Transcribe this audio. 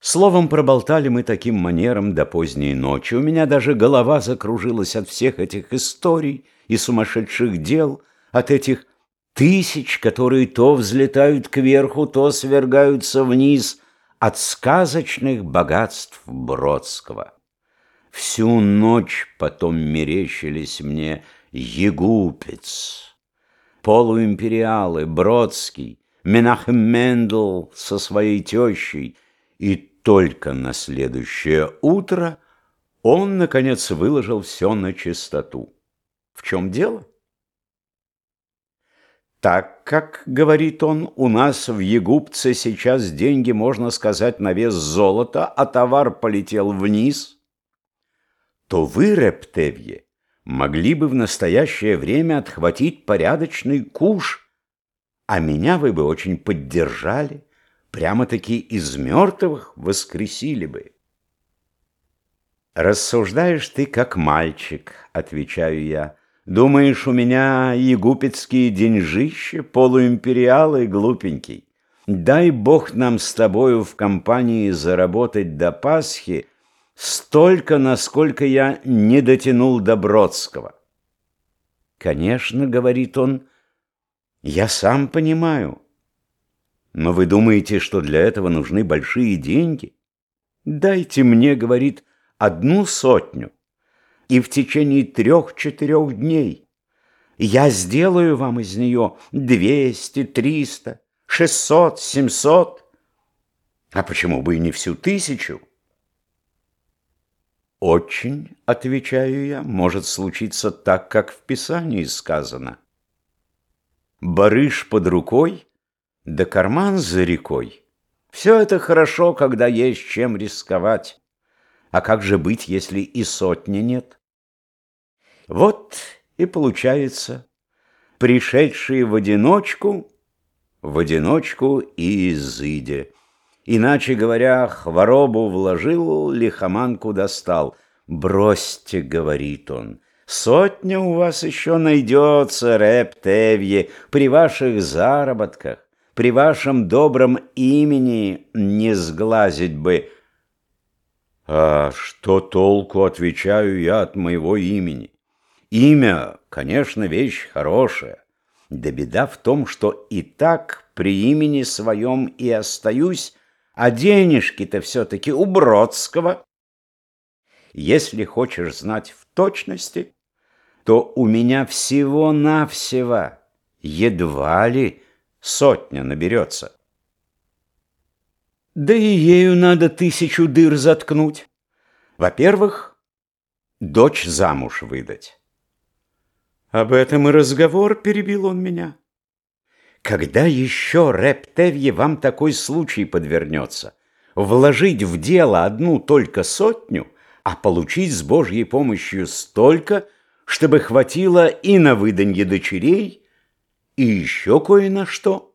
Словом, проболтали мы таким манером до поздней ночи. У меня даже голова закружилась от всех этих историй и сумасшедших дел, от этих тысяч, которые то взлетают кверху, то свергаются вниз, от сказочных богатств Бродского. Всю ночь потом мерещились мне Егупец, полуимпериалы, Бродский, Менахем Мендл со своей тещей и только на следующее утро он, наконец, выложил все на чистоту. В чем дело? Так как, говорит он, у нас в Егупце сейчас деньги, можно сказать, на вес золота, а товар полетел вниз, то вы, Рептевье, могли бы в настоящее время отхватить порядочный куш, а меня вы бы очень поддержали прямо-таки из мертвых воскресили бы. «Рассуждаешь ты, как мальчик», — отвечаю я. «Думаешь, у меня егупетские деньжища, полуимпериалы глупенький? Дай бог нам с тобою в компании заработать до Пасхи столько, насколько я не дотянул до Бродского». «Конечно», — говорит он, — «я сам понимаю». Но вы думаете, что для этого нужны большие деньги? Дайте мне, говорит, одну сотню, и в течение трех-четырех дней я сделаю вам из нее двести, триста, шестьсот, семьсот, а почему бы и не всю тысячу? Очень, отвечаю я, может случиться так, как в Писании сказано. Барыш под рукой — да карман за рекой. Все это хорошо, когда есть чем рисковать. А как же быть, если и сотни нет? Вот и получается, пришедшие в одиночку, в одиночку и изыде. Иначе говоря, хворобу вложил, лихоманку достал. «Бросьте», — говорит он, — «сотня у вас еще найдется, Рептевье, при ваших заработках при вашем добром имени не сглазить бы. А что толку, отвечаю я, от моего имени? Имя, конечно, вещь хорошая. Да беда в том, что и так при имени своем и остаюсь, а денежки-то все-таки у Бродского. Если хочешь знать в точности, то у меня всего-навсего едва ли сотня наберется. Да и ею надо тысячу дыр заткнуть. Во-первых, дочь замуж выдать. Об этом и разговор перебил он меня. Когда еще, Рептевье, вам такой случай подвернется? Вложить в дело одну только сотню, а получить с Божьей помощью столько, чтобы хватило и на выданье дочерей, и еще кое на что.